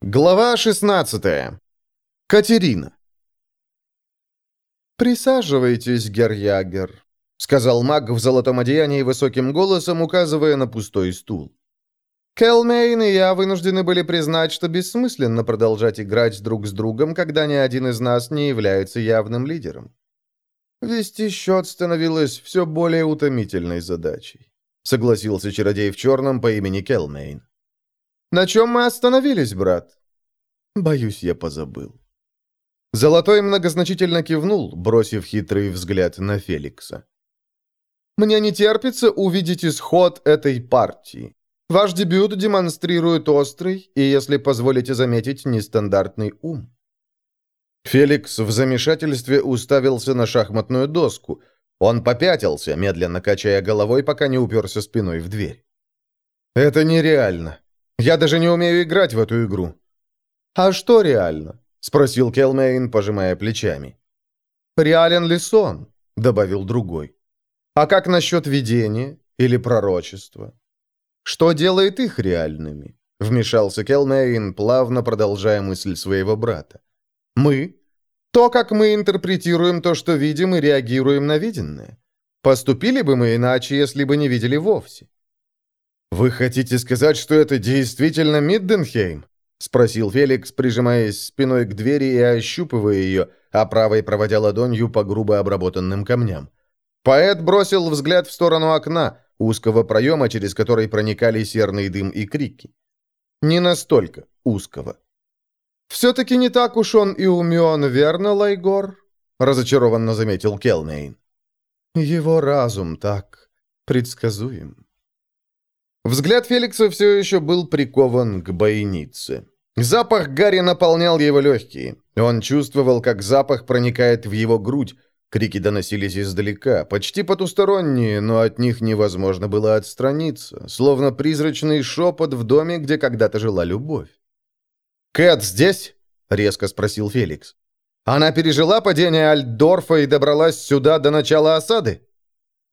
Глава 16. Катерина. «Присаживайтесь, Герьягер», — сказал маг в золотом одеянии высоким голосом, указывая на пустой стул. Келмейн и я вынуждены были признать, что бессмысленно продолжать играть друг с другом, когда ни один из нас не является явным лидером. Вести счет становилось все более утомительной задачей, согласился чародей в черном по имени Келмейн. «На чем мы остановились, брат?» «Боюсь, я позабыл». Золотой многозначительно кивнул, бросив хитрый взгляд на Феликса. «Мне не терпится увидеть исход этой партии. Ваш дебют демонстрирует острый и, если позволите заметить, нестандартный ум». Феликс в замешательстве уставился на шахматную доску. Он попятился, медленно качая головой, пока не уперся спиной в дверь. «Это нереально», я даже не умею играть в эту игру». «А что реально?» — спросил Келмейн, пожимая плечами. «Реален ли сон?» — добавил другой. «А как насчет видения или пророчества?» «Что делает их реальными?» — вмешался Келмейн, плавно продолжая мысль своего брата. «Мы? То, как мы интерпретируем то, что видим, и реагируем на виденное. Поступили бы мы иначе, если бы не видели вовсе. «Вы хотите сказать, что это действительно Мидденхейм?» — спросил Феликс, прижимаясь спиной к двери и ощупывая ее, а правой проводя ладонью по грубо обработанным камням. Поэт бросил взгляд в сторону окна, узкого проема, через который проникали серный дым и крики. Не настолько узкого. «Все-таки не так уж он и умен, верно, Лайгор?» — разочарованно заметил Келнейн. «Его разум так предсказуем». Взгляд Феликса все еще был прикован к бойнице. Запах Гарри наполнял его легкие. Он чувствовал, как запах проникает в его грудь. Крики доносились издалека, почти потусторонние, но от них невозможно было отстраниться, словно призрачный шепот в доме, где когда-то жила любовь. «Кэт здесь?» — резко спросил Феликс. «Она пережила падение Альдорфа и добралась сюда до начала осады?»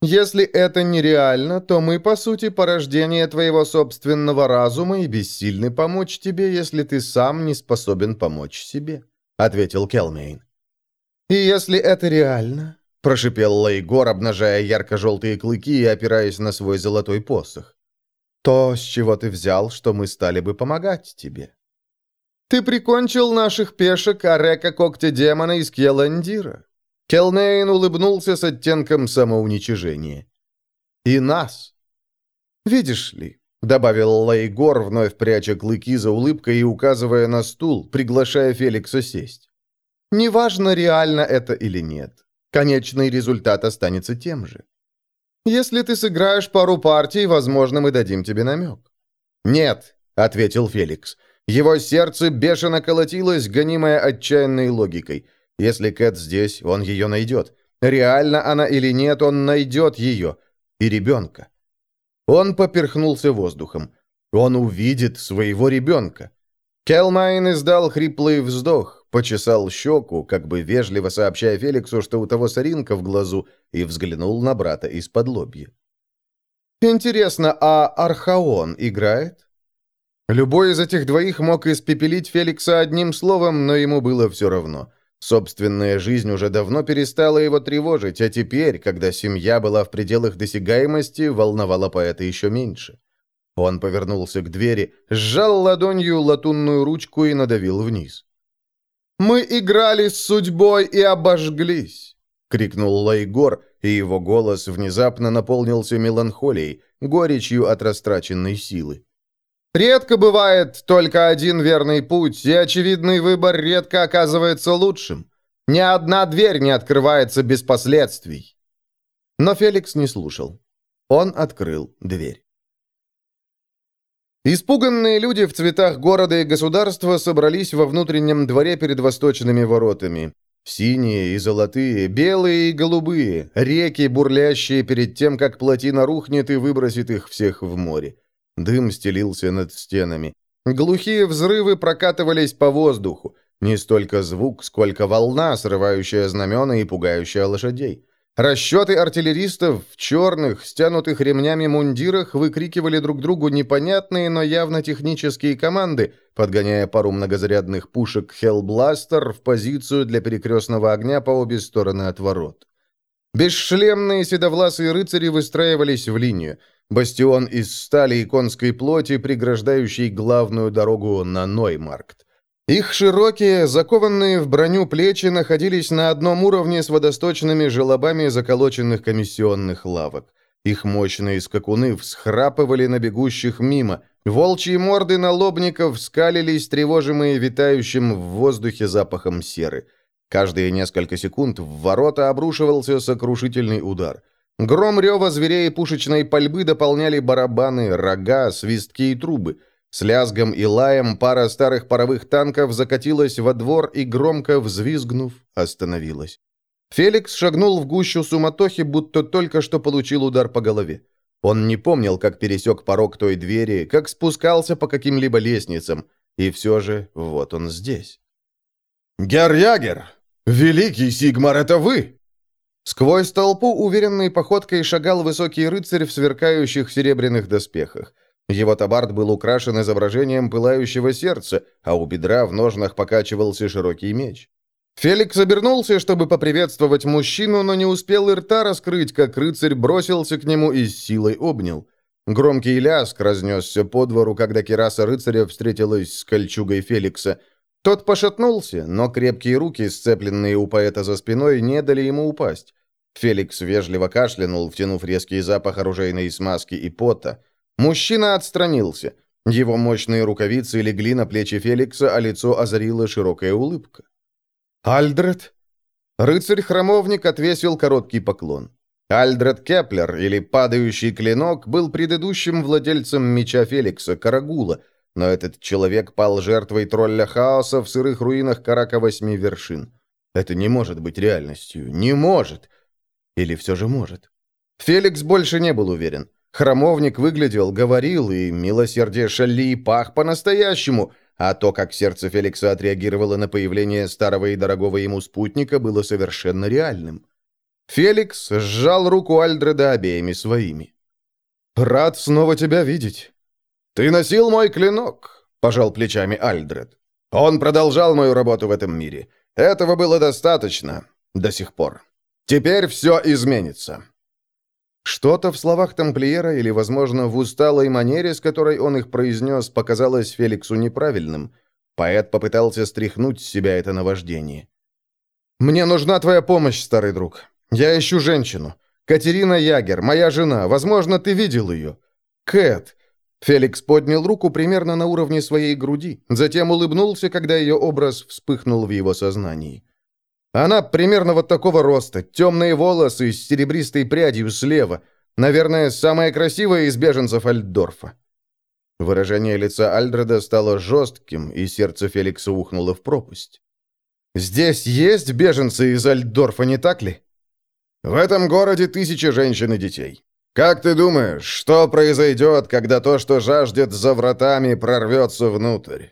Если это нереально, то мы, по сути, порождение твоего собственного разума и бессильны помочь тебе, если ты сам не способен помочь себе», — ответил Келмейн. «И если это реально», — прошипел Лейгор, обнажая ярко-желтые клыки и опираясь на свой золотой посох, «то, с чего ты взял, что мы стали бы помогать тебе?» «Ты прикончил наших пешек Арека Когтя Демона из Кьеландира. Келнейн улыбнулся с оттенком самоуничижения. «И нас!» «Видишь ли», — добавил Лейгор, вновь пряча клыки за улыбкой и указывая на стул, приглашая Феликса сесть. «Неважно, реально это или нет. Конечный результат останется тем же. Если ты сыграешь пару партий, возможно, мы дадим тебе намек». «Нет», — ответил Феликс. Его сердце бешено колотилось, гонимое отчаянной логикой. Если Кэт здесь, он ее найдет. Реально она или нет, он найдет ее. И ребенка. Он поперхнулся воздухом. Он увидит своего ребенка. Келмайн издал хриплый вздох, почесал щеку, как бы вежливо сообщая Феликсу, что у того соринка в глазу, и взглянул на брата из-под лобья. «Интересно, а Архаон играет?» Любой из этих двоих мог испепелить Феликса одним словом, но ему было все равно. Собственная жизнь уже давно перестала его тревожить, а теперь, когда семья была в пределах досягаемости, волновала поэта еще меньше. Он повернулся к двери, сжал ладонью латунную ручку и надавил вниз. «Мы играли с судьбой и обожглись!» — крикнул Лайгор, и его голос внезапно наполнился меланхолией, горечью от растраченной силы. Редко бывает только один верный путь, и очевидный выбор редко оказывается лучшим. Ни одна дверь не открывается без последствий. Но Феликс не слушал. Он открыл дверь. Испуганные люди в цветах города и государства собрались во внутреннем дворе перед восточными воротами. Синие и золотые, белые и голубые, реки, бурлящие перед тем, как плотина рухнет и выбросит их всех в море. Дым стелился над стенами. Глухие взрывы прокатывались по воздуху. Не столько звук, сколько волна, срывающая знамена и пугающая лошадей. Расчеты артиллеристов в черных, стянутых ремнями мундирах выкрикивали друг другу непонятные, но явно технические команды, подгоняя пару многозарядных пушек «Хеллбластер» в позицию для перекрестного огня по обе стороны от ворот. Бесшлемные седовласые рыцари выстраивались в линию. Бастион из стали и конской плоти, преграждающий главную дорогу на Ноймаркт. Их широкие, закованные в броню плечи находились на одном уровне с водосточными желобами заколоченных комиссионных лавок. Их мощные скакуны всхрапывали на бегущих мимо. Волчьи морды налобников скалились, тревожимые витающим в воздухе запахом серы. Каждые несколько секунд в ворота обрушивался сокрушительный удар. Гром рева зверей и пушечной пальбы дополняли барабаны, рога, свистки и трубы – с лязгом и лаем пара старых паровых танков закатилась во двор и, громко взвизгнув, остановилась. Феликс шагнул в гущу суматохи, будто только что получил удар по голове. Он не помнил, как пересек порог той двери, как спускался по каким-либо лестницам, и все же вот он здесь. «Герр Ягер! Великий Сигмар, это вы!» Сквозь толпу уверенной походкой шагал высокий рыцарь в сверкающих серебряных доспехах. Его табард был украшен изображением пылающего сердца, а у бедра в ножнах покачивался широкий меч. Феликс обернулся, чтобы поприветствовать мужчину, но не успел и рта раскрыть, как рыцарь бросился к нему и с силой обнял. Громкий ляск разнесся по двору, когда кераса рыцаря встретилась с кольчугой Феликса. Тот пошатнулся, но крепкие руки, сцепленные у поэта за спиной, не дали ему упасть. Феликс вежливо кашлянул, втянув резкий запах оружейной смазки и пота. Мужчина отстранился. Его мощные рукавицы легли на плечи Феликса, а лицо озарила широкая улыбка. «Альдред?» Рыцарь-храмовник отвесил короткий поклон. Альдред Кеплер, или «Падающий клинок», был предыдущим владельцем меча Феликса, Карагула, но этот человек пал жертвой тролля хаоса в сырых руинах Карака Восьми Вершин. Это не может быть реальностью. Не может! Или все же может? Феликс больше не был уверен. Хромовник выглядел, говорил, и милосердие Шалли пах по-настоящему, а то, как сердце Феликса отреагировало на появление старого и дорогого ему спутника, было совершенно реальным. Феликс сжал руку Альдреда обеими своими. «Рад снова тебя видеть». «Ты носил мой клинок», — пожал плечами Альдред. «Он продолжал мою работу в этом мире. Этого было достаточно до сих пор. Теперь все изменится». Что-то в словах тамплиера или, возможно, в усталой манере, с которой он их произнес, показалось Феликсу неправильным. Поэт попытался стряхнуть с себя это наваждение. «Мне нужна твоя помощь, старый друг. Я ищу женщину. Катерина Ягер, моя жена. Возможно, ты видел ее. Кэт». Феликс поднял руку примерно на уровне своей груди, затем улыбнулся, когда ее образ вспыхнул в его сознании. Она примерно вот такого роста, темные волосы с серебристой прядью слева. Наверное, самая красивая из беженцев Альдорфа. Выражение лица Альдреда стало жестким, и сердце Феликса ухнуло в пропасть. «Здесь есть беженцы из Альдорфа, не так ли?» «В этом городе тысячи женщин и детей. Как ты думаешь, что произойдет, когда то, что жаждет за вратами, прорвется внутрь?»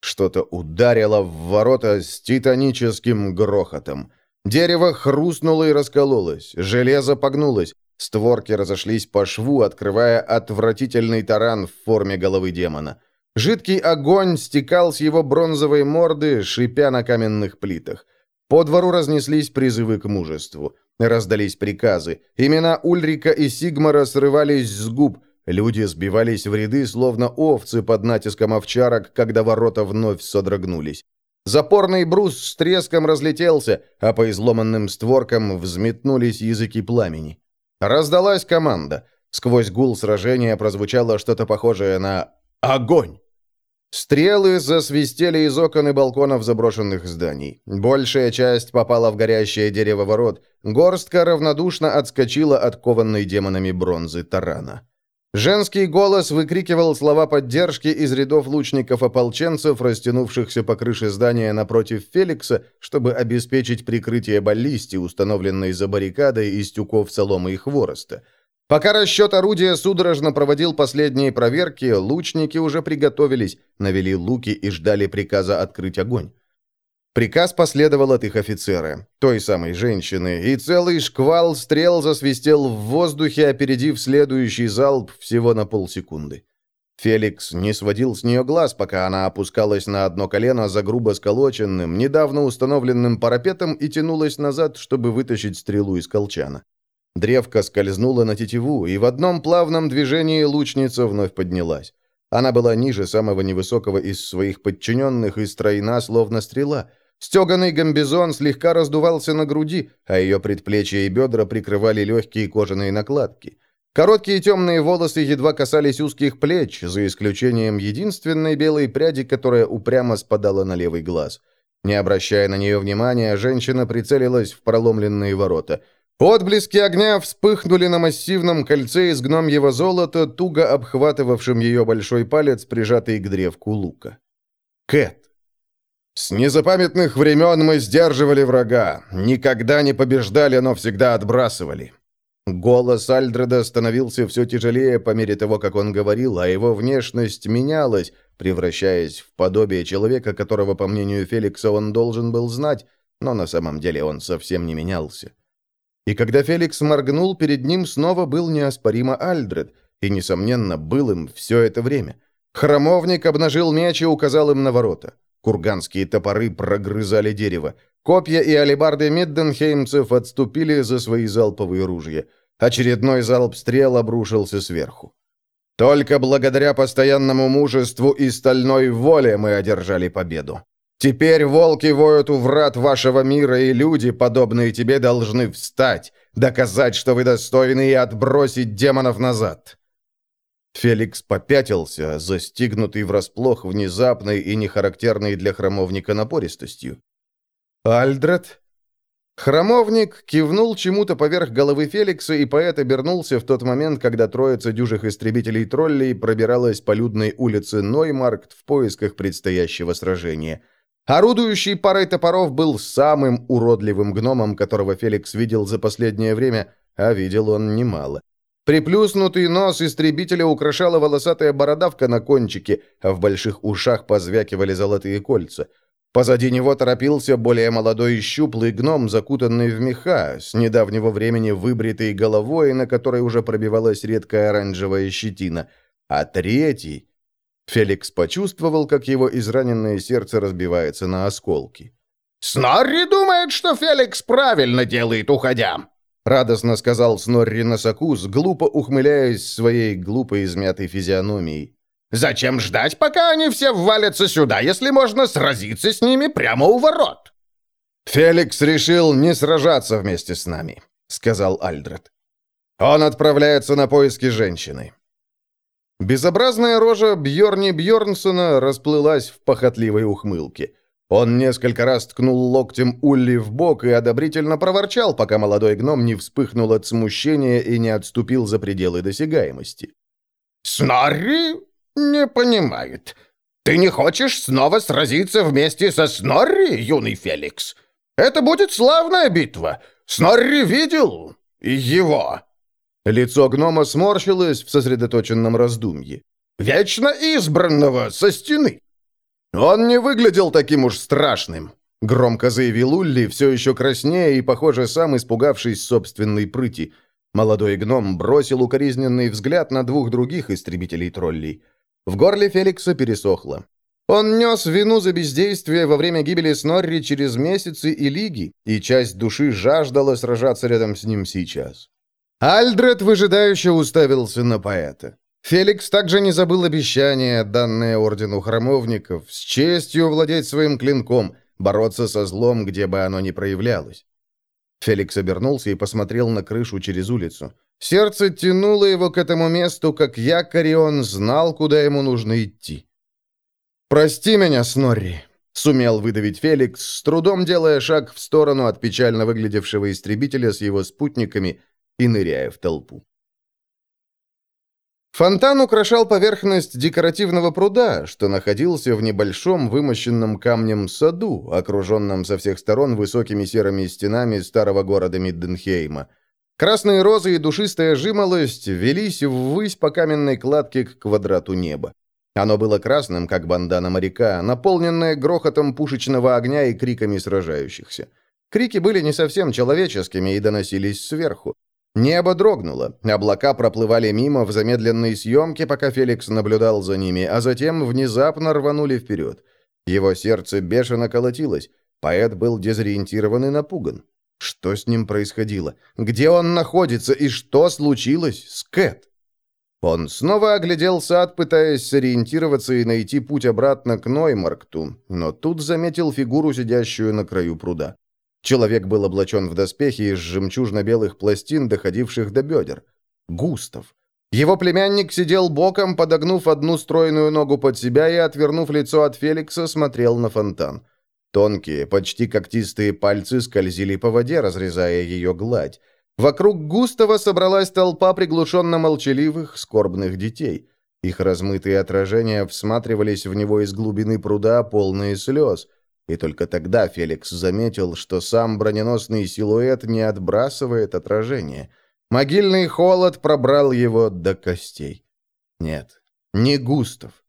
Что-то ударило в ворота с титаническим грохотом. Дерево хрустнуло и раскололось, железо погнулось, створки разошлись по шву, открывая отвратительный таран в форме головы демона. Жидкий огонь стекал с его бронзовой морды, шипя на каменных плитах. По двору разнеслись призывы к мужеству. Раздались приказы. Имена Ульрика и Сигмара срывались с губ. Люди сбивались в ряды, словно овцы под натиском овчарок, когда ворота вновь содрогнулись. Запорный брус с треском разлетелся, а по изломанным створкам взметнулись языки пламени. Раздалась команда. Сквозь гул сражения прозвучало что-то похожее на «Огонь!». Стрелы засвистели из окон и балконов заброшенных зданий. Большая часть попала в горящее дерево ворот. Горстка равнодушно отскочила от кованной демонами бронзы тарана. Женский голос выкрикивал слова поддержки из рядов лучников-ополченцев, растянувшихся по крыше здания напротив Феликса, чтобы обеспечить прикрытие баллисти, установленной за баррикадой из тюков соломы и хвороста. Пока расчет орудия судорожно проводил последние проверки, лучники уже приготовились, навели луки и ждали приказа открыть огонь. Приказ последовал от их офицера, той самой женщины, и целый шквал стрел засвистел в воздухе, опередив следующий залп всего на полсекунды. Феликс не сводил с нее глаз, пока она опускалась на одно колено за грубо сколоченным, недавно установленным парапетом и тянулась назад, чтобы вытащить стрелу из колчана. Древко скользнуло на тетиву, и в одном плавном движении лучница вновь поднялась. Она была ниже самого невысокого из своих подчиненных и стройна, словно стрела — Стеганый гамбизон слегка раздувался на груди, а ее предплечья и бедра прикрывали легкие кожаные накладки. Короткие темные волосы едва касались узких плеч, за исключением единственной белой пряди, которая упрямо спадала на левый глаз. Не обращая на нее внимания, женщина прицелилась в проломленные ворота. Отблески огня вспыхнули на массивном кольце из гномьего золота, туго обхватывавшем ее большой палец, прижатый к древку лука. Кэт. С незапамятных времен мы сдерживали врага, никогда не побеждали, но всегда отбрасывали. Голос Альдреда становился все тяжелее по мере того, как он говорил, а его внешность менялась, превращаясь в подобие человека, которого, по мнению Феликса, он должен был знать, но на самом деле он совсем не менялся. И когда Феликс моргнул, перед ним снова был неоспоримо Альдред, и, несомненно, был им все это время. Хромовник обнажил меч и указал им на ворота. Курганские топоры прогрызали дерево. Копья и алебарды мидденхеймцев отступили за свои залповые ружья. Очередной залп стрел обрушился сверху. Только благодаря постоянному мужеству и стальной воле мы одержали победу. Теперь волки воют у врат вашего мира, и люди, подобные тебе, должны встать, доказать, что вы достойны, и отбросить демонов назад. Феликс попятился, застигнутый врасплох внезапной и нехарактерной для храмовника напористостью. «Альдред?» Храмовник кивнул чему-то поверх головы Феликса, и поэт обернулся в тот момент, когда троица дюжих истребителей-троллей пробиралась по людной улице Ноймаркт в поисках предстоящего сражения. Орудующий парой топоров был самым уродливым гномом, которого Феликс видел за последнее время, а видел он немало. Приплюснутый нос истребителя украшала волосатая бородавка на кончике, а в больших ушах позвякивали золотые кольца. Позади него торопился более молодой и щуплый гном, закутанный в меха, с недавнего времени выбритой головой, на которой уже пробивалась редкая оранжевая щетина. А третий... Феликс почувствовал, как его израненное сердце разбивается на осколки. «Снорри думает, что Феликс правильно делает, уходя!» радостно сказал Снорри Носокус, глупо ухмыляясь своей глупой измятой физиономией. «Зачем ждать, пока они все ввалятся сюда, если можно сразиться с ними прямо у ворот?» «Феликс решил не сражаться вместе с нами», — сказал Альдред. «Он отправляется на поиски женщины». Безобразная рожа Бьорни Бьорнсона расплылась в похотливой ухмылке. Он несколько раз ткнул локтем Улли в бок и одобрительно проворчал, пока молодой гном не вспыхнул от смущения и не отступил за пределы досягаемости. «Снорри не понимает. Ты не хочешь снова сразиться вместе со Снорри, юный Феликс? Это будет славная битва. Снорри видел его». Лицо гнома сморщилось в сосредоточенном раздумье. «Вечно избранного со стены. «Он не выглядел таким уж страшным», — громко заявил Улли, все еще краснее и, похоже, сам испугавшись собственной прыти. Молодой гном бросил укоризненный взгляд на двух других истребителей-троллей. В горле Феликса пересохло. Он нес вину за бездействие во время гибели Снорри через месяцы и лиги, и часть души жаждала сражаться рядом с ним сейчас. Альдред выжидающе уставился на поэта. Феликс также не забыл обещание, данное Ордену Храмовников, с честью владеть своим клинком, бороться со злом, где бы оно ни проявлялось. Феликс обернулся и посмотрел на крышу через улицу. Сердце тянуло его к этому месту, как якорь, и он знал, куда ему нужно идти. «Прости меня, Снорри», — сумел выдавить Феликс, с трудом делая шаг в сторону от печально выглядевшего истребителя с его спутниками и ныряя в толпу. Фонтан украшал поверхность декоративного пруда, что находился в небольшом вымощенном камнем саду, окруженном со всех сторон высокими серыми стенами старого города Мидденхейма. Красные розы и душистая жимолость велись ввысь по каменной кладке к квадрату неба. Оно было красным, как бандана моряка, наполненное грохотом пушечного огня и криками сражающихся. Крики были не совсем человеческими и доносились сверху. Небо дрогнуло, облака проплывали мимо в замедленной съемке, пока Феликс наблюдал за ними, а затем внезапно рванули вперед. Его сердце бешено колотилось, поэт был дезориентирован и напуган. Что с ним происходило? Где он находится и что случилось с Кэт? Он снова оглядел сад, пытаясь сориентироваться и найти путь обратно к Ноймаркту, но тут заметил фигуру, сидящую на краю пруда. Человек был облачен в доспехи из жемчужно-белых пластин, доходивших до бедер. Густав. Его племянник сидел боком, подогнув одну стройную ногу под себя и, отвернув лицо от Феликса, смотрел на фонтан. Тонкие, почти когтистые пальцы скользили по воде, разрезая ее гладь. Вокруг Густава собралась толпа приглушенно молчаливых, скорбных детей. Их размытые отражения всматривались в него из глубины пруда, полные слез. И только тогда Феликс заметил, что сам броненосный силуэт не отбрасывает отражение. Могильный холод пробрал его до костей. Нет, не Густав.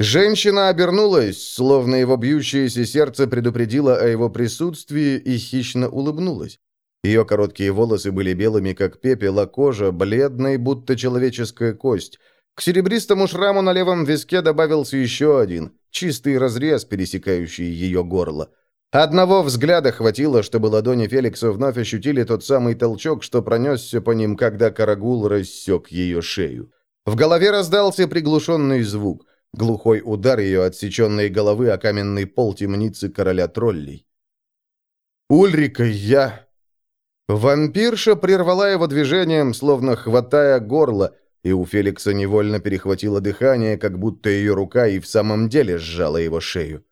Женщина обернулась, словно его бьющееся сердце предупредило о его присутствии и хищно улыбнулась. Ее короткие волосы были белыми, как пепел, а кожа бледной, будто человеческая кость. К серебристому шраму на левом виске добавился еще один, чистый разрез, пересекающий ее горло. Одного взгляда хватило, чтобы ладони Феликса вновь ощутили тот самый толчок, что пронесся по ним, когда Карагул рассек ее шею. В голове раздался приглушенный звук, глухой удар ее отсеченной головы о каменный пол темницы короля троллей. «Ульрика, я...» Вампирша прервала его движением, словно хватая горло, и у Феликса невольно перехватило дыхание, как будто ее рука и в самом деле сжала его шею.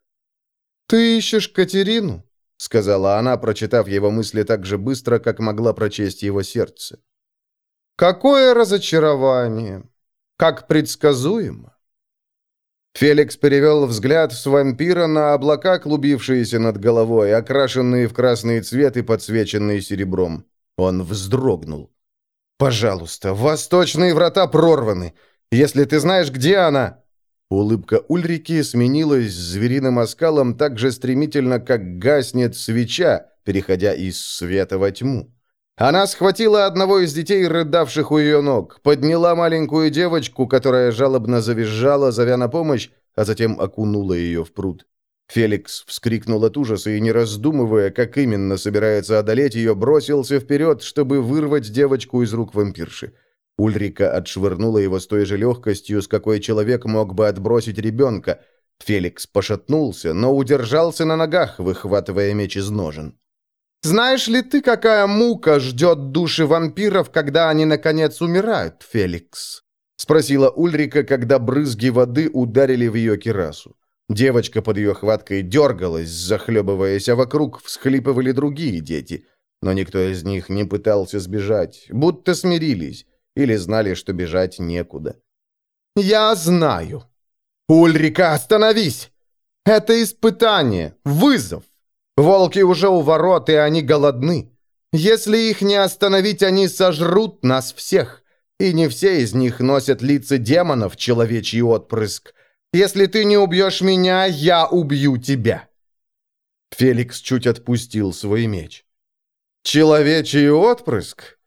«Ты ищешь Катерину?» — сказала она, прочитав его мысли так же быстро, как могла прочесть его сердце. «Какое разочарование! Как предсказуемо!» Феликс перевел взгляд с вампира на облака, клубившиеся над головой, окрашенные в красный цвет и подсвеченные серебром. Он вздрогнул. «Пожалуйста, восточные врата прорваны. Если ты знаешь, где она...» Улыбка Ульрики сменилась звериным оскалом так же стремительно, как гаснет свеча, переходя из света во тьму. Она схватила одного из детей, рыдавших у ее ног, подняла маленькую девочку, которая жалобно завизжала, зовя на помощь, а затем окунула ее в пруд. Феликс вскрикнул от ужаса и, не раздумывая, как именно собирается одолеть ее, бросился вперед, чтобы вырвать девочку из рук вампирши. Ульрика отшвырнула его с той же легкостью, с какой человек мог бы отбросить ребенка. Феликс пошатнулся, но удержался на ногах, выхватывая меч из ножен. Знаешь ли ты, какая мука ждет души вампиров, когда они, наконец, умирают, Феликс?» — спросила Ульрика, когда брызги воды ударили в ее кирасу. Девочка под ее хваткой дергалась, захлебываясь, а вокруг всхлипывали другие дети. Но никто из них не пытался сбежать, будто смирились или знали, что бежать некуда. «Я знаю!» «Ульрика, остановись! Это испытание, вызов!» Волки уже у ворот, и они голодны. Если их не остановить, они сожрут нас всех. И не все из них носят лица демонов, человечий отпрыск. Если ты не убьешь меня, я убью тебя». Феликс чуть отпустил свой меч. «Человечий отпрыск?»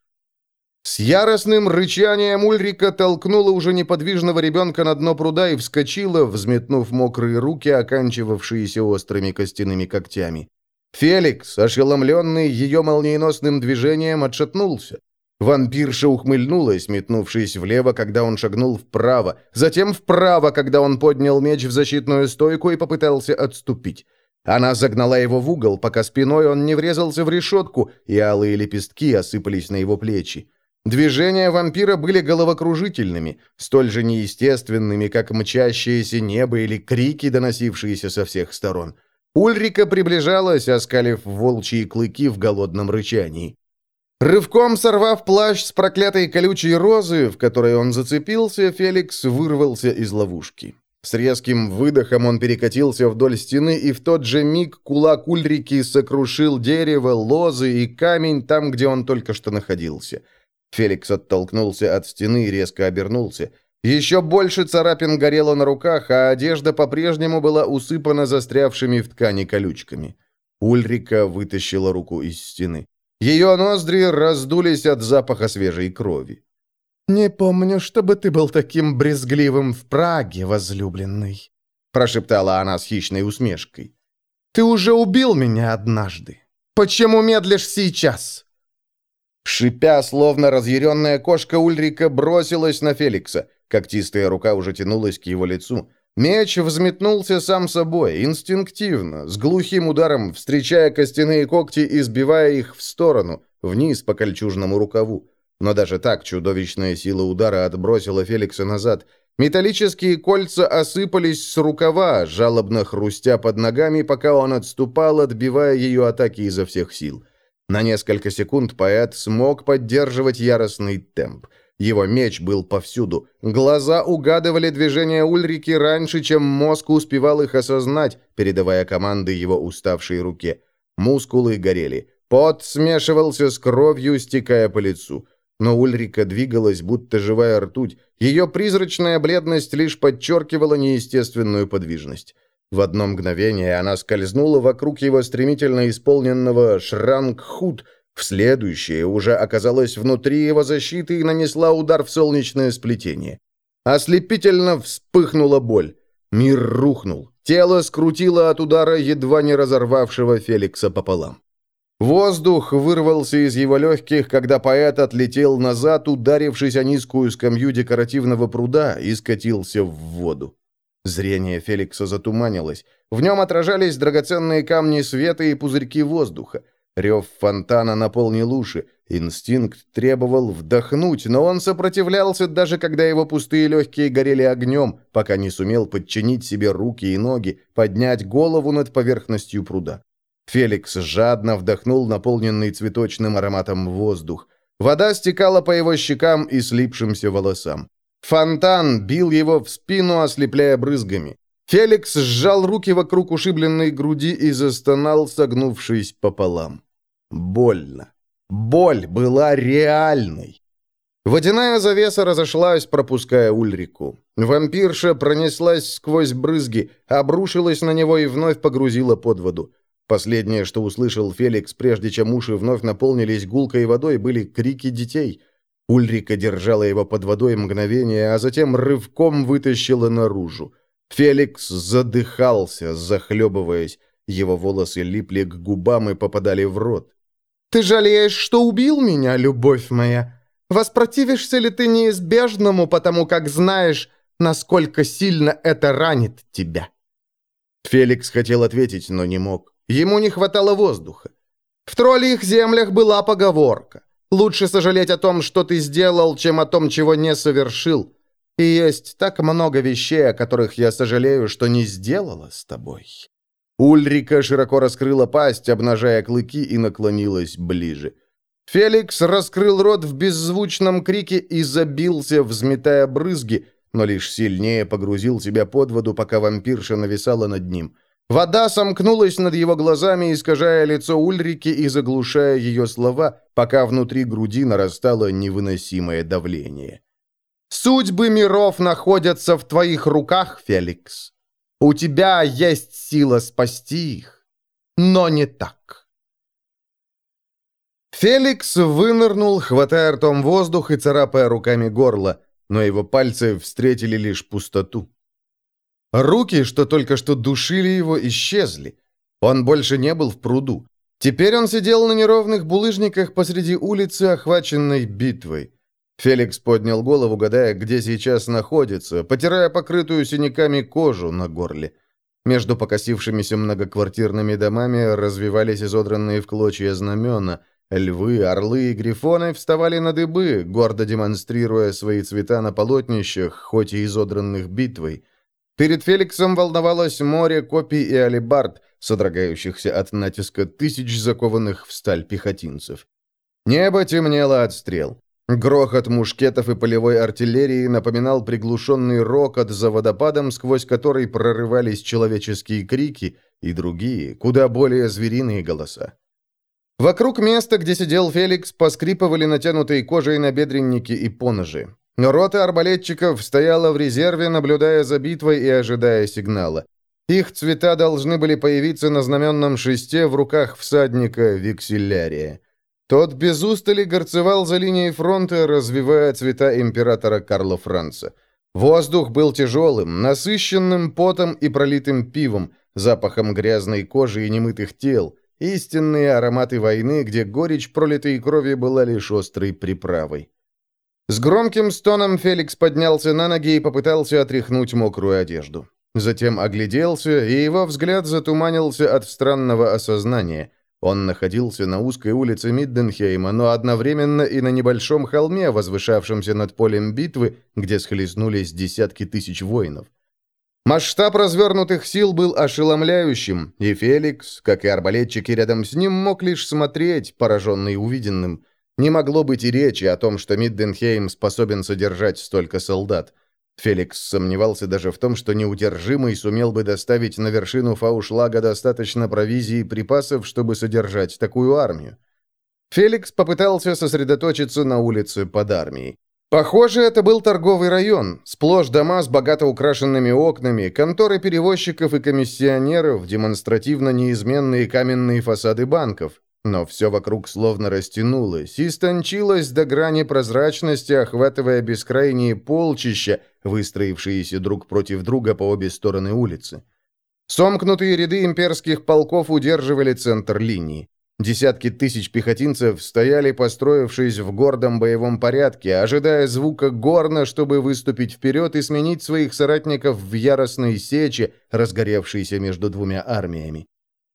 С яростным рычанием Ульрика толкнула уже неподвижного ребенка на дно пруда и вскочила, взметнув мокрые руки, оканчивавшиеся острыми костяными когтями. Феликс, ошеломленный ее молниеносным движением, отшатнулся. Вампирша ухмыльнулась, метнувшись влево, когда он шагнул вправо, затем вправо, когда он поднял меч в защитную стойку и попытался отступить. Она загнала его в угол, пока спиной он не врезался в решетку, и алые лепестки осыпались на его плечи. Движения вампира были головокружительными, столь же неестественными, как мчащееся небо или крики, доносившиеся со всех сторон. Ульрика приближалась, оскалив волчьи клыки в голодном рычании. Рывком сорвав плащ с проклятой колючей розы, в которой он зацепился, Феликс вырвался из ловушки. С резким выдохом он перекатился вдоль стены, и в тот же миг кулак Ульрики сокрушил дерево, лозы и камень там, где он только что находился. Феликс оттолкнулся от стены и резко обернулся. Еще больше царапин горело на руках, а одежда по-прежнему была усыпана застрявшими в ткани колючками. Ульрика вытащила руку из стены. Ее ноздри раздулись от запаха свежей крови. «Не помню, чтобы ты был таким брезгливым в Праге, возлюбленный», прошептала она с хищной усмешкой. «Ты уже убил меня однажды. Почему медлишь сейчас?» Шипя, словно разъяренная кошка, Ульрика бросилась на Феликса. Когтистая рука уже тянулась к его лицу. Меч взметнулся сам собой, инстинктивно, с глухим ударом, встречая костяные когти и сбивая их в сторону, вниз по кольчужному рукаву. Но даже так чудовищная сила удара отбросила Феликса назад. Металлические кольца осыпались с рукава, жалобно хрустя под ногами, пока он отступал, отбивая ее атаки изо всех сил. На несколько секунд поэт смог поддерживать яростный темп. Его меч был повсюду. Глаза угадывали движения Ульрики раньше, чем мозг успевал их осознать, передавая команды его уставшей руке. Мускулы горели. Пот смешивался с кровью, стекая по лицу. Но Ульрика двигалась, будто живая ртуть. Ее призрачная бледность лишь подчеркивала неестественную подвижность. В одно мгновение она скользнула вокруг его стремительно исполненного шранг-худ, в следующее уже оказалась внутри его защиты и нанесла удар в солнечное сплетение. Ослепительно вспыхнула боль. Мир рухнул. Тело скрутило от удара, едва не разорвавшего Феликса пополам. Воздух вырвался из его легких, когда поэт отлетел назад, ударившись о низкую скамью декоративного пруда и скатился в воду. Зрение Феликса затуманилось. В нем отражались драгоценные камни света и пузырьки воздуха. Рев фонтана наполнил уши. Инстинкт требовал вдохнуть, но он сопротивлялся, даже когда его пустые легкие горели огнем, пока не сумел подчинить себе руки и ноги, поднять голову над поверхностью пруда. Феликс жадно вдохнул наполненный цветочным ароматом воздух. Вода стекала по его щекам и слипшимся волосам. Фонтан бил его в спину, ослепляя брызгами. Феликс сжал руки вокруг ушибленной груди и застонал, согнувшись пополам. Больно. Боль была реальной. Водяная завеса разошлась, пропуская Ульрику. Вампирша пронеслась сквозь брызги, обрушилась на него и вновь погрузила под воду. Последнее, что услышал Феликс, прежде чем уши вновь наполнились гулкой водой, были крики детей — Ульрика держала его под водой мгновение, а затем рывком вытащила наружу. Феликс задыхался, захлебываясь. Его волосы липли к губам и попадали в рот. «Ты жалеешь, что убил меня, любовь моя? Воспротивишься ли ты неизбежному, потому как знаешь, насколько сильно это ранит тебя?» Феликс хотел ответить, но не мог. Ему не хватало воздуха. В троллих землях была поговорка. Лучше сожалеть о том, что ты сделал, чем о том, чего не совершил. И есть так много вещей, о которых я сожалею, что не сделала с тобой». Ульрика широко раскрыла пасть, обнажая клыки, и наклонилась ближе. Феликс раскрыл рот в беззвучном крике и забился, взметая брызги, но лишь сильнее погрузил себя под воду, пока вампирша нависала над ним. Вода сомкнулась над его глазами, искажая лицо Ульрики и заглушая ее слова, пока внутри груди нарастало невыносимое давление. «Судьбы миров находятся в твоих руках, Феликс. У тебя есть сила спасти их, но не так». Феликс вынырнул, хватая ртом воздух и царапая руками горло, но его пальцы встретили лишь пустоту. Руки, что только что душили его, исчезли. Он больше не был в пруду. Теперь он сидел на неровных булыжниках посреди улицы, охваченной битвой. Феликс поднял голову, гадая, где сейчас находится, потирая покрытую синяками кожу на горле. Между покосившимися многоквартирными домами развивались изодранные в клочья знамена. Львы, орлы и грифоны вставали на дыбы, гордо демонстрируя свои цвета на полотнищах, хоть и изодранных битвой. Перед Феликсом волновалось море копий и алибард, содрогающихся от натиска тысяч закованных в сталь пехотинцев. Небо темнело от стрел. Грохот мушкетов и полевой артиллерии напоминал приглушенный рокот за водопадом, сквозь который прорывались человеческие крики и другие, куда более звериные голоса. Вокруг места, где сидел Феликс, поскрипывали натянутые кожей набедренники и поножи. Рота арбалетчиков стояла в резерве, наблюдая за битвой и ожидая сигнала. Их цвета должны были появиться на знаменном шесте в руках всадника Виксиллярия. Тот без устали горцевал за линией фронта, развивая цвета императора Карла Франца. Воздух был тяжелым, насыщенным потом и пролитым пивом, запахом грязной кожи и немытых тел, истинные ароматы войны, где горечь пролитой крови была лишь острой приправой. С громким стоном Феликс поднялся на ноги и попытался отряхнуть мокрую одежду. Затем огляделся, и его взгляд затуманился от странного осознания. Он находился на узкой улице Мидденхейма, но одновременно и на небольшом холме, возвышавшемся над полем битвы, где схлестнулись десятки тысяч воинов. Масштаб развернутых сил был ошеломляющим, и Феликс, как и арбалетчики рядом с ним, мог лишь смотреть, пораженный увиденным. Не могло быть и речи о том, что Мидденхейм способен содержать столько солдат. Феликс сомневался даже в том, что неудержимый сумел бы доставить на вершину Фаушлага достаточно провизии и припасов, чтобы содержать такую армию. Феликс попытался сосредоточиться на улице под армией. Похоже, это был торговый район, сплошь дома с богато украшенными окнами, конторы перевозчиков и комиссионеров, демонстративно неизменные каменные фасады банков. Но все вокруг словно растянулось, истончилось до грани прозрачности, охватывая бескрайние полчища, выстроившиеся друг против друга по обе стороны улицы. Сомкнутые ряды имперских полков удерживали центр линии. Десятки тысяч пехотинцев стояли, построившись в гордом боевом порядке, ожидая звука горна, чтобы выступить вперед и сменить своих соратников в яростной сече, разгоревшейся между двумя армиями.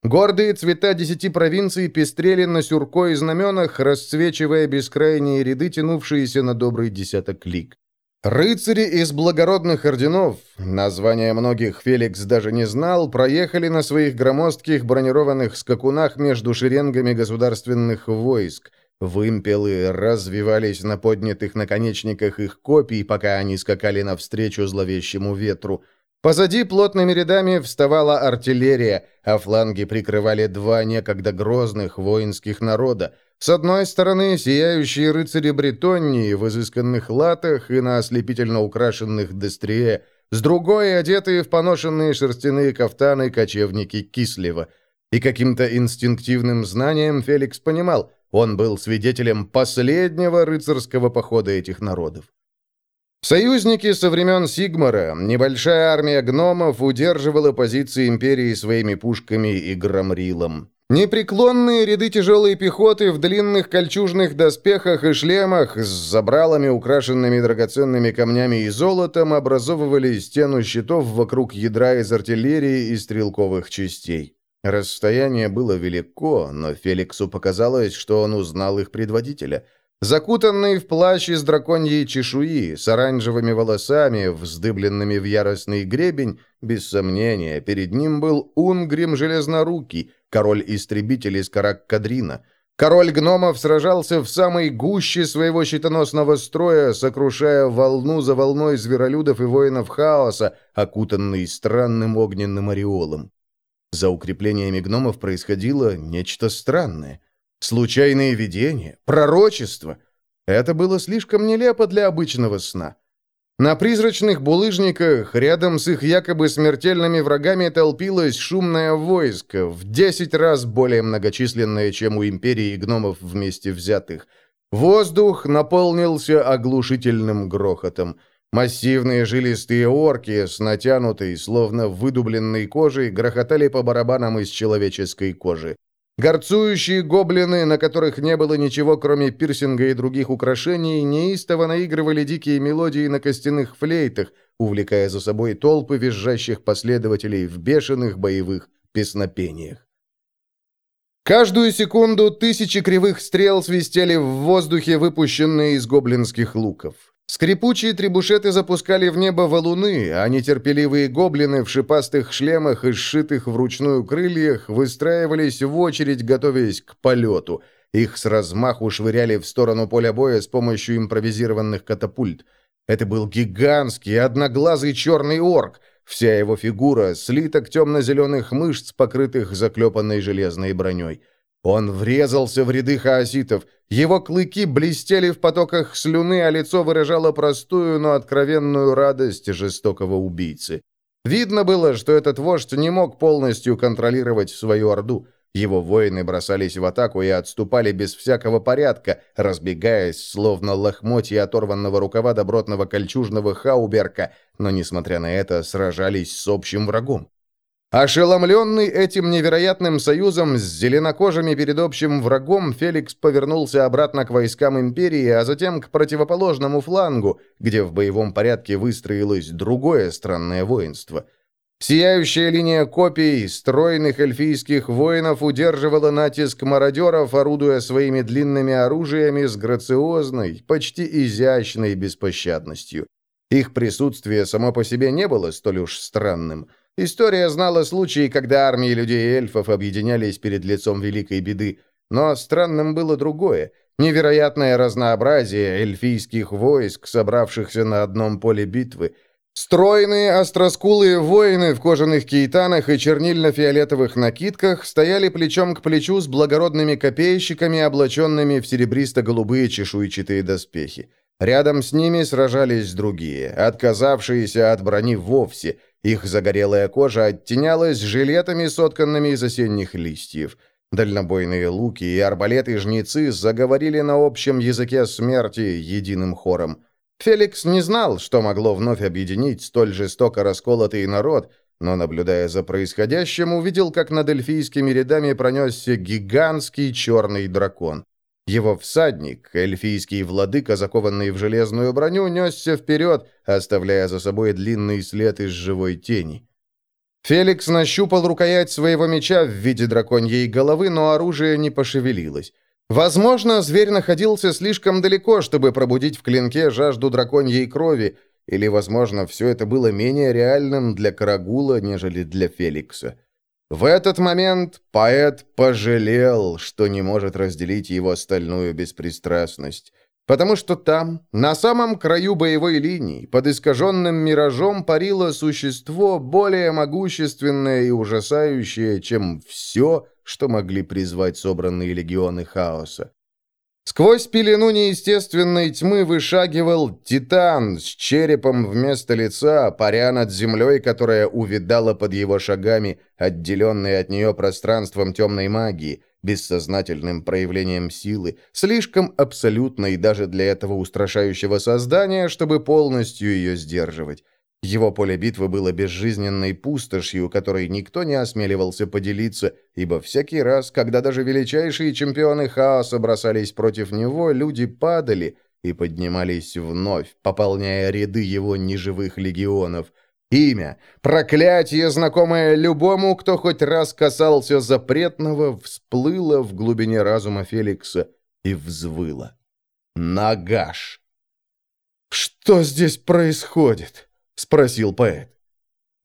Гордые цвета десяти провинций пестрели на сюрко и знаменах, расцвечивая бескрайние ряды, тянувшиеся на добрый десяток лиг. Рыцари из благородных орденов, названия многих Феликс даже не знал, проехали на своих громоздких бронированных скакунах между шеренгами государственных войск. Вымпелы развивались на поднятых наконечниках их копий, пока они скакали навстречу зловещему ветру – Позади плотными рядами вставала артиллерия, а фланги прикрывали два некогда грозных воинских народа. С одной стороны, сияющие рыцари Бретонии в изысканных латах и на ослепительно украшенных дестрие, с другой — одетые в поношенные шерстяные кафтаны кочевники Кислева. И каким-то инстинктивным знанием Феликс понимал, он был свидетелем последнего рыцарского похода этих народов. Союзники со времен Сигмара, небольшая армия гномов удерживала позиции империи своими пушками и громрилом. Непреклонные ряды тяжелой пехоты в длинных кольчужных доспехах и шлемах с забралами, украшенными драгоценными камнями и золотом, образовывали стену щитов вокруг ядра из артиллерии и стрелковых частей. Расстояние было велико, но Феликсу показалось, что он узнал их предводителя – Закутанный в плащ из драконьей чешуи, с оранжевыми волосами, вздыбленными в яростный гребень, без сомнения, перед ним был Унгрим Железнорукий, король-истребитель из Карак-Кадрина. Король гномов сражался в самой гуще своего щитоносного строя, сокрушая волну за волной зверолюдов и воинов хаоса, окутанный странным огненным ореолом. За укреплениями гномов происходило нечто странное — Случайные видения? Пророчество? Это было слишком нелепо для обычного сна. На призрачных булыжниках, рядом с их якобы смертельными врагами, толпилось шумное войско, в десять раз более многочисленное, чем у Империи гномов вместе взятых. Воздух наполнился оглушительным грохотом. Массивные жилистые орки с натянутой, словно выдубленной кожей, грохотали по барабанам из человеческой кожи. Горцующие гоблины, на которых не было ничего, кроме пирсинга и других украшений, неистово наигрывали дикие мелодии на костяных флейтах, увлекая за собой толпы визжащих последователей в бешеных боевых песнопениях. Каждую секунду тысячи кривых стрел свистели в воздухе, выпущенные из гоблинских луков. Скрипучие требушеты запускали в небо валуны, а нетерпеливые гоблины в шипастых шлемах и сшитых вручную крыльях выстраивались в очередь, готовясь к полету. Их с размаху швыряли в сторону поля боя с помощью импровизированных катапульт. Это был гигантский, одноглазый черный орк. Вся его фигура — слиток темно-зеленых мышц, покрытых заклепанной железной броней. Он врезался в ряды хаоситов. Его клыки блестели в потоках слюны, а лицо выражало простую, но откровенную радость жестокого убийцы. Видно было, что этот вождь не мог полностью контролировать свою орду. Его воины бросались в атаку и отступали без всякого порядка, разбегаясь, словно лохмотья оторванного рукава добротного кольчужного хауберка, но, несмотря на это, сражались с общим врагом. Ошеломленный этим невероятным союзом с зеленокожими перед общим врагом, Феликс повернулся обратно к войскам Империи, а затем к противоположному флангу, где в боевом порядке выстроилось другое странное воинство. Сияющая линия копий стройных эльфийских воинов удерживала натиск мародеров, орудуя своими длинными оружиями с грациозной, почти изящной беспощадностью. Их присутствие само по себе не было столь уж странным – История знала случаи, когда армии людей и эльфов объединялись перед лицом великой беды, но странным было другое. Невероятное разнообразие эльфийских войск, собравшихся на одном поле битвы. Стройные, остроскулые воины в кожаных кейтанах и чернильно-фиолетовых накидках стояли плечом к плечу с благородными копейщиками, облаченными в серебристо-голубые чешуйчатые доспехи. Рядом с ними сражались другие, отказавшиеся от брони вовсе – их загорелая кожа оттенялась жилетами, сотканными из осенних листьев. Дальнобойные луки и арбалеты-жнецы заговорили на общем языке смерти единым хором. Феликс не знал, что могло вновь объединить столь жестоко расколотый народ, но, наблюдая за происходящим, увидел, как над эльфийскими рядами пронесся гигантский черный дракон. Его всадник, эльфийский владыка, закованный в железную броню, несся вперед, оставляя за собой длинный след из живой тени. Феликс нащупал рукоять своего меча в виде драконьей головы, но оружие не пошевелилось. Возможно, зверь находился слишком далеко, чтобы пробудить в клинке жажду драконьей крови, или, возможно, все это было менее реальным для Карагула, нежели для Феликса. В этот момент поэт пожалел, что не может разделить его стальную беспристрастность. Потому что там, на самом краю боевой линии, под искаженным миражом парило существо более могущественное и ужасающее, чем все, что могли призвать собранные легионы хаоса. Сквозь пелену неестественной тьмы вышагивал Титан с черепом вместо лица, паря над землей, которая увидала под его шагами, отделенной от нее пространством темной магии, бессознательным проявлением силы, слишком абсолютной даже для этого устрашающего создания, чтобы полностью ее сдерживать. Его поле битвы было безжизненной пустошью, которой никто не осмеливался поделиться, ибо всякий раз, когда даже величайшие чемпионы хаоса бросались против него, люди падали и поднимались вновь, пополняя ряды его неживых легионов. Имя, проклятие, знакомое любому, кто хоть раз касался запретного, всплыло в глубине разума Феликса и взвыло. Нагаш. «Что здесь происходит?» Спросил поэт.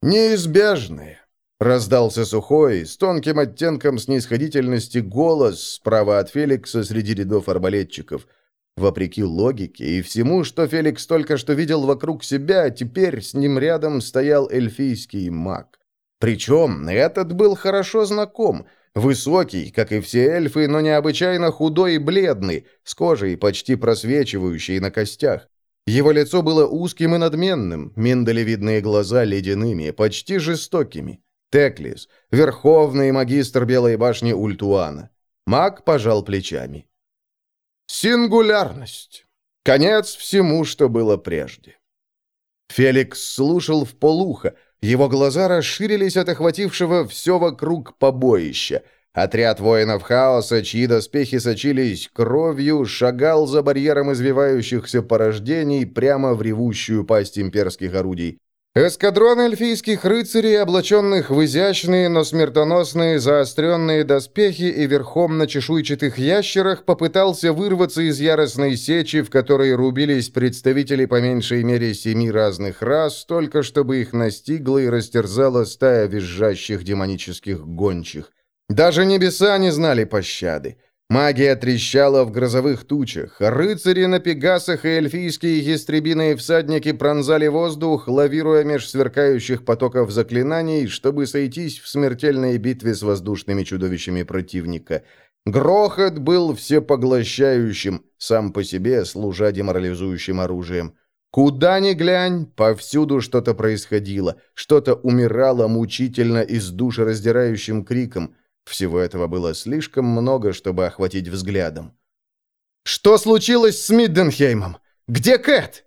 «Неизбежные», — раздался сухой, с тонким оттенком снисходительности голос справа от Феликса среди рядов арбалетчиков. Вопреки логике и всему, что Феликс только что видел вокруг себя, теперь с ним рядом стоял эльфийский маг. Причем этот был хорошо знаком, высокий, как и все эльфы, но необычайно худой и бледный, с кожей почти просвечивающей на костях. Его лицо было узким и надменным, миндалевидные глаза ледяными, почти жестокими. Теклис, верховный магистр Белой башни Ультуана. Маг пожал плечами. Сингулярность. Конец всему, что было прежде. Феликс слушал в полухо. Его глаза расширились от охватившего все вокруг побоища — Отряд воинов хаоса, чьи доспехи сочились кровью, шагал за барьером извивающихся порождений прямо в ревущую пасть имперских орудий. Эскадрон эльфийских рыцарей, облаченных в изящные, но смертоносные заостренные доспехи и верхом на чешуйчатых ящерах, попытался вырваться из яростной сечи, в которой рубились представители по меньшей мере семи разных рас, только чтобы их настигла и растерзала стая визжащих демонических гончих. Даже небеса не знали пощады. Магия трещала в грозовых тучах. Рыцари на пегасах и эльфийские ястребиные всадники пронзали воздух, лавируя меж сверкающих потоков заклинаний, чтобы сойтись в смертельной битве с воздушными чудовищами противника. Грохот был всепоглощающим, сам по себе служа деморализующим оружием. Куда ни глянь, повсюду что-то происходило, что-то умирало мучительно и с душераздирающим криком. Всего этого было слишком много, чтобы охватить взглядом. «Что случилось с Мидденхеймом? Где Кэт?»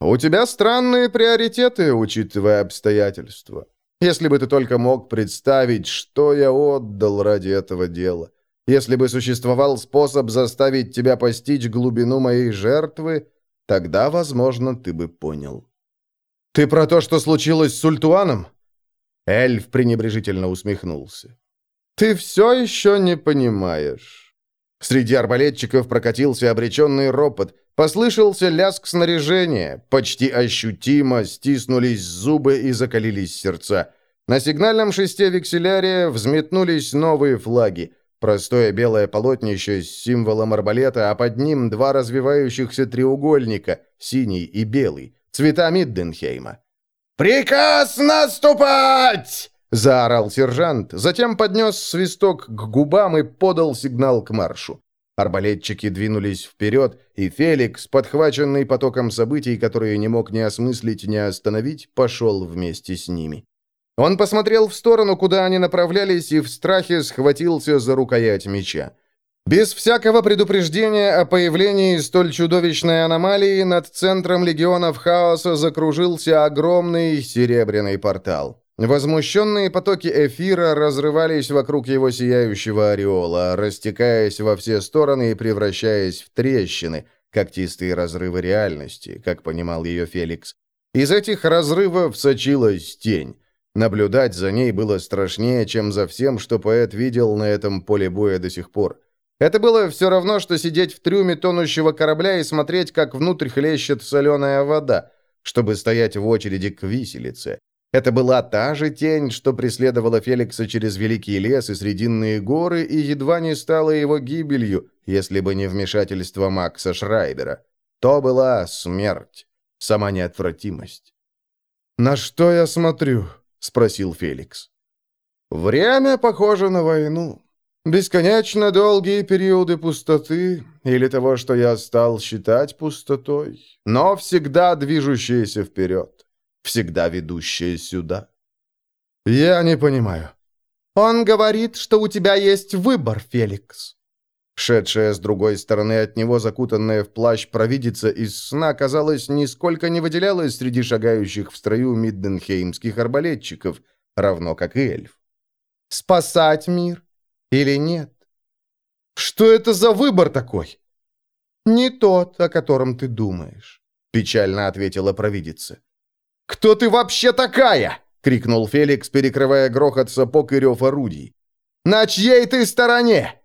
«У тебя странные приоритеты, учитывая обстоятельства. Если бы ты только мог представить, что я отдал ради этого дела. Если бы существовал способ заставить тебя постичь глубину моей жертвы, тогда, возможно, ты бы понял». «Ты про то, что случилось с Сультуаном?» Эльф пренебрежительно усмехнулся. «Ты все еще не понимаешь». Среди арбалетчиков прокатился обреченный ропот, Послышался лязг снаряжения, почти ощутимо стиснулись зубы и закалились сердца. На сигнальном шесте векселярия взметнулись новые флаги. Простое белое полотнище с символом арбалета, а под ним два развивающихся треугольника, синий и белый, цвета Мидденхейма. «Приказ наступать!» — заорал сержант, затем поднес свисток к губам и подал сигнал к маршу. Арбалетчики двинулись вперед, и Феликс, подхваченный потоком событий, которые не мог ни осмыслить, ни остановить, пошел вместе с ними. Он посмотрел в сторону, куда они направлялись, и в страхе схватился за рукоять меча. Без всякого предупреждения о появлении столь чудовищной аномалии над центром легионов хаоса закружился огромный серебряный портал. Возмущенные потоки эфира разрывались вокруг его сияющего ореола, растекаясь во все стороны и превращаясь в трещины, когтистые разрывы реальности, как понимал ее Феликс. Из этих разрывов сочилась тень. Наблюдать за ней было страшнее, чем за всем, что поэт видел на этом поле боя до сих пор. Это было все равно, что сидеть в трюме тонущего корабля и смотреть, как внутрь хлещет соленая вода, чтобы стоять в очереди к виселице. Это была та же тень, что преследовала Феликса через Великий лес и Срединные горы и едва не стала его гибелью, если бы не вмешательство Макса Шрайбера. То была смерть, сама неотвратимость. «На что я смотрю?» — спросил Феликс. «Время похоже на войну. Бесконечно долгие периоды пустоты или того, что я стал считать пустотой, но всегда движущиеся вперед всегда ведущая сюда. Я не понимаю. Он говорит, что у тебя есть выбор, Феликс. Шедшая с другой стороны от него, закутанная в плащ провидица из сна, казалось, нисколько не выделялась среди шагающих в строю мидденхеймских арбалетчиков, равно как и эльф. «Спасать мир или нет?» «Что это за выбор такой?» «Не тот, о котором ты думаешь», — печально ответила провидица. «Кто ты вообще такая?» — крикнул Феликс, перекрывая грохот сапог и рев орудий. «На чьей ты стороне?»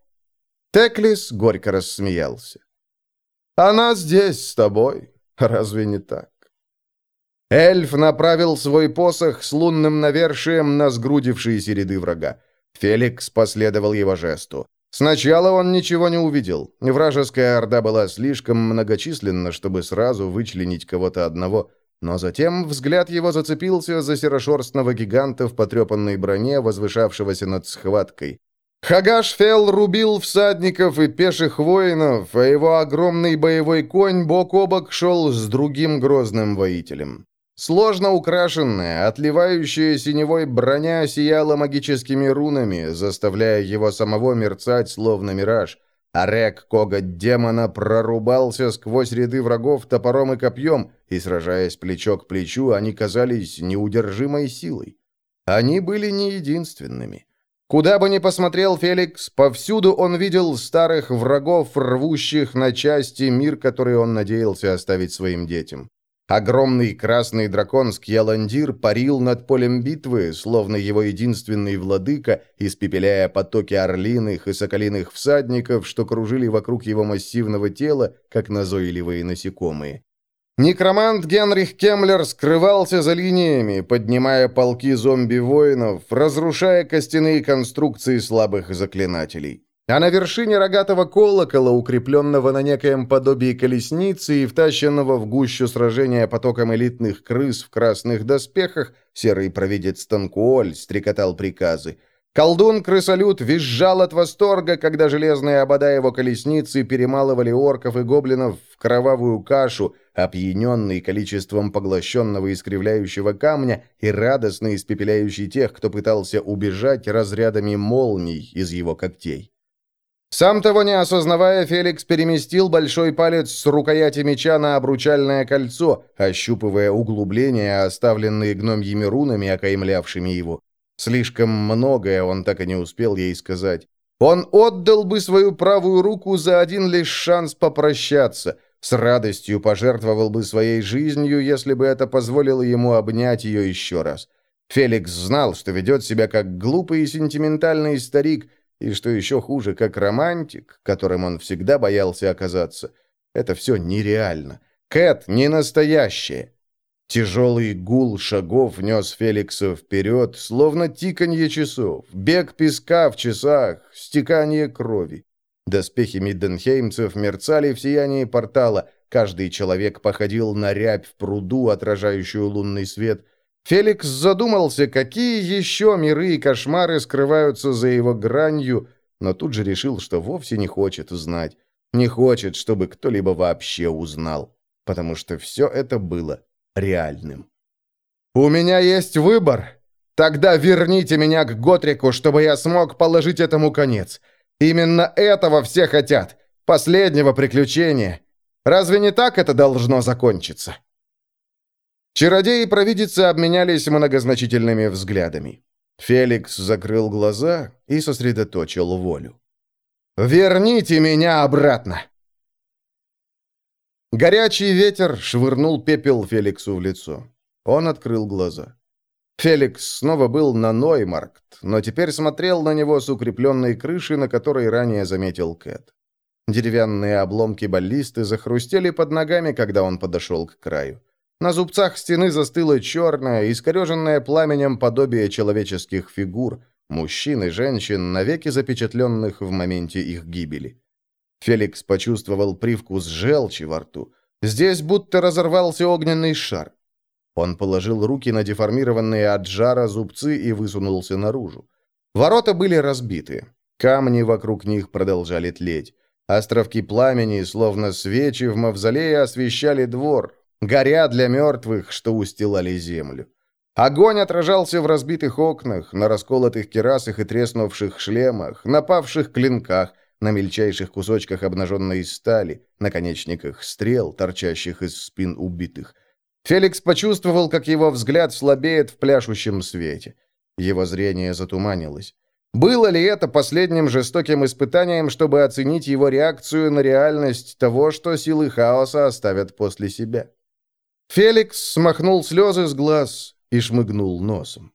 Теклис горько рассмеялся. «Она здесь с тобой. Разве не так?» Эльф направил свой посох с лунным навершием на сгрудившиеся ряды врага. Феликс последовал его жесту. Сначала он ничего не увидел. Вражеская орда была слишком многочисленна, чтобы сразу вычленить кого-то одного – но затем взгляд его зацепился за серошерстного гиганта в потрепанной броне, возвышавшегося над схваткой. Хагашфел рубил всадников и пеших воинов, а его огромный боевой конь бок о бок шел с другим грозным воителем. Сложно украшенная, отливающая синевой броня сияла магическими рунами, заставляя его самого мерцать, словно мираж. А Рек, коготь демона, прорубался сквозь ряды врагов топором и копьем, и, сражаясь плечо к плечу, они казались неудержимой силой. Они были не единственными. Куда бы ни посмотрел Феликс, повсюду он видел старых врагов, рвущих на части мир, который он надеялся оставить своим детям. Огромный красный дракон Скьяландир парил над полем битвы, словно его единственный владыка, испепеляя потоки орлиных и соколиных всадников, что кружили вокруг его массивного тела, как назойливые насекомые. Некромант Генрих Кемлер скрывался за линиями, поднимая полки зомби-воинов, разрушая костяные конструкции слабых заклинателей. А на вершине рогатого колокола, укрепленного на некоем подобии колесницы и втащенного в гущу сражения потоком элитных крыс в красных доспехах, серый провидец Танкуоль стрекотал приказы. Колдун-крысолют визжал от восторга, когда железные обода его колесницы перемалывали орков и гоблинов в кровавую кашу, опьяненный количеством поглощенного искривляющего камня и радостно испепеляющий тех, кто пытался убежать разрядами молний из его когтей. Сам того не осознавая, Феликс переместил большой палец с рукояти меча на обручальное кольцо, ощупывая углубления, оставленные гномьими рунами, окаймлявшими его. Слишком многое он так и не успел ей сказать. Он отдал бы свою правую руку за один лишь шанс попрощаться, с радостью пожертвовал бы своей жизнью, если бы это позволило ему обнять ее еще раз. Феликс знал, что ведет себя как глупый и сентиментальный старик, и, что еще хуже, как романтик, которым он всегда боялся оказаться. Это все нереально. Кэт не настоящая. Тяжелый гул шагов нес Феликса вперед, словно тиканье часов, бег песка в часах, стекание крови. Доспехи мидденхеймцев мерцали в сиянии портала, каждый человек походил на рябь в пруду, отражающую лунный свет. Феликс задумался, какие еще миры и кошмары скрываются за его гранью, но тут же решил, что вовсе не хочет знать. Не хочет, чтобы кто-либо вообще узнал, потому что все это было реальным. «У меня есть выбор. Тогда верните меня к Готрику, чтобы я смог положить этому конец. Именно этого все хотят. Последнего приключения. Разве не так это должно закончиться?» Чародей и провидица обменялись многозначительными взглядами. Феликс закрыл глаза и сосредоточил волю. «Верните меня обратно!» Горячий ветер швырнул пепел Феликсу в лицо. Он открыл глаза. Феликс снова был на Ноймаркт, но теперь смотрел на него с укрепленной крыши, на которой ранее заметил Кэт. Деревянные обломки баллисты захрустели под ногами, когда он подошел к краю. На зубцах стены застыло черное, искореженное пламенем подобие человеческих фигур, мужчин и женщин, навеки запечатленных в моменте их гибели. Феликс почувствовал привкус желчи во рту. Здесь будто разорвался огненный шар. Он положил руки на деформированные от жара зубцы и высунулся наружу. Ворота были разбиты. Камни вокруг них продолжали тлеть. Островки пламени, словно свечи в мавзолее, освещали двор, горя для мертвых, что устилали землю. Огонь отражался в разбитых окнах, на расколотых керасах и треснувших шлемах, на павших клинках, на мельчайших кусочках обнаженной стали, наконечниках стрел, торчащих из спин убитых. Феликс почувствовал, как его взгляд слабеет в пляшущем свете. Его зрение затуманилось. Было ли это последним жестоким испытанием, чтобы оценить его реакцию на реальность того, что силы хаоса оставят после себя? Феликс смахнул слезы с глаз и шмыгнул носом.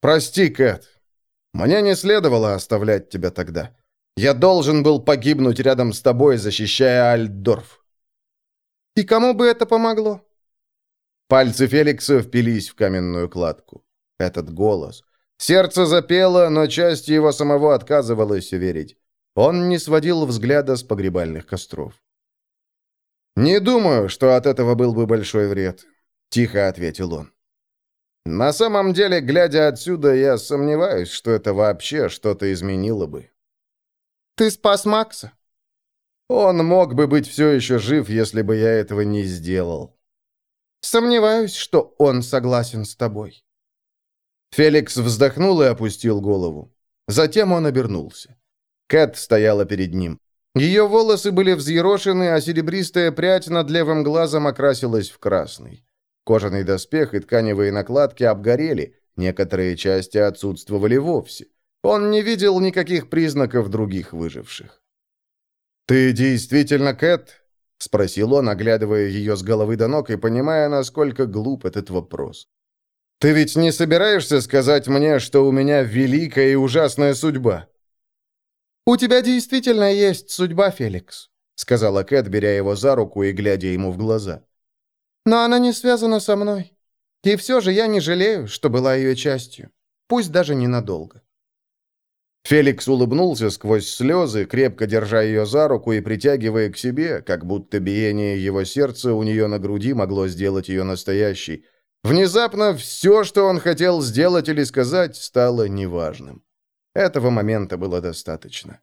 «Прости, Кэт. Мне не следовало оставлять тебя тогда. Я должен был погибнуть рядом с тобой, защищая Альдорф». «И кому бы это помогло?» Пальцы Феликса впились в каменную кладку. Этот голос. Сердце запело, но часть его самого отказывалась верить. Он не сводил взгляда с погребальных костров. «Не думаю, что от этого был бы большой вред», — тихо ответил он. «На самом деле, глядя отсюда, я сомневаюсь, что это вообще что-то изменило бы». «Ты спас Макса?» «Он мог бы быть все еще жив, если бы я этого не сделал». «Сомневаюсь, что он согласен с тобой». Феликс вздохнул и опустил голову. Затем он обернулся. Кэт стояла перед ним. Ее волосы были взъерошены, а серебристая прядь над левым глазом окрасилась в красный. Кожаный доспех и тканевые накладки обгорели, некоторые части отсутствовали вовсе. Он не видел никаких признаков других выживших. «Ты действительно Кэт?» — спросил он, оглядывая ее с головы до ног и понимая, насколько глуп этот вопрос. «Ты ведь не собираешься сказать мне, что у меня великая и ужасная судьба?» «У тебя действительно есть судьба, Феликс», — сказала Кэт, беря его за руку и глядя ему в глаза. «Но она не связана со мной. И все же я не жалею, что была ее частью, пусть даже ненадолго». Феликс улыбнулся сквозь слезы, крепко держа ее за руку и притягивая к себе, как будто биение его сердца у нее на груди могло сделать ее настоящей. Внезапно все, что он хотел сделать или сказать, стало неважным. Этого момента было достаточно.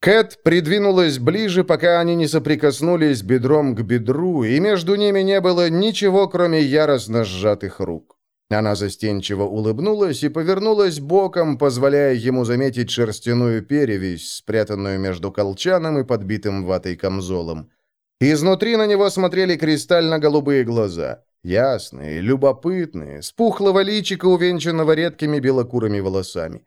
Кэт придвинулась ближе, пока они не соприкоснулись бедром к бедру, и между ними не было ничего, кроме яростно сжатых рук. Она застенчиво улыбнулась и повернулась боком, позволяя ему заметить шерстяную перевязь, спрятанную между колчаном и подбитым ватой камзолом. Изнутри на него смотрели кристально-голубые глаза, ясные, любопытные, с пухлого личика, увенчанного редкими белокурыми волосами.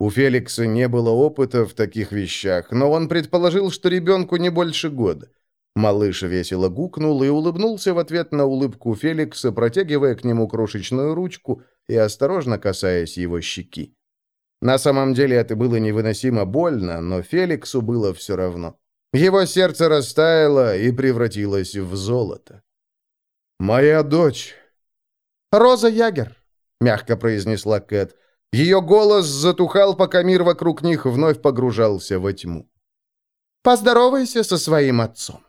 У Феликса не было опыта в таких вещах, но он предположил, что ребенку не больше года. Малыш весело гукнул и улыбнулся в ответ на улыбку Феликса, протягивая к нему крошечную ручку и осторожно касаясь его щеки. На самом деле это было невыносимо больно, но Феликсу было все равно. Его сердце растаяло и превратилось в золото. «Моя дочь!» «Роза Ягер», — мягко произнесла Кэт, — ее голос затухал, пока мир вокруг них вновь погружался во тьму. «Поздоровайся со своим отцом».